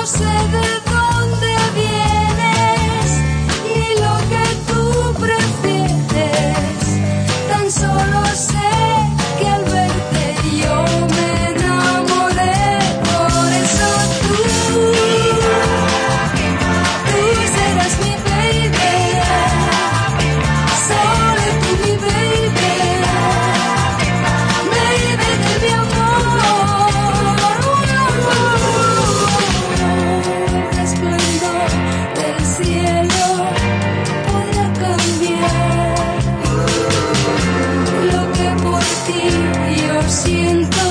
I said that siento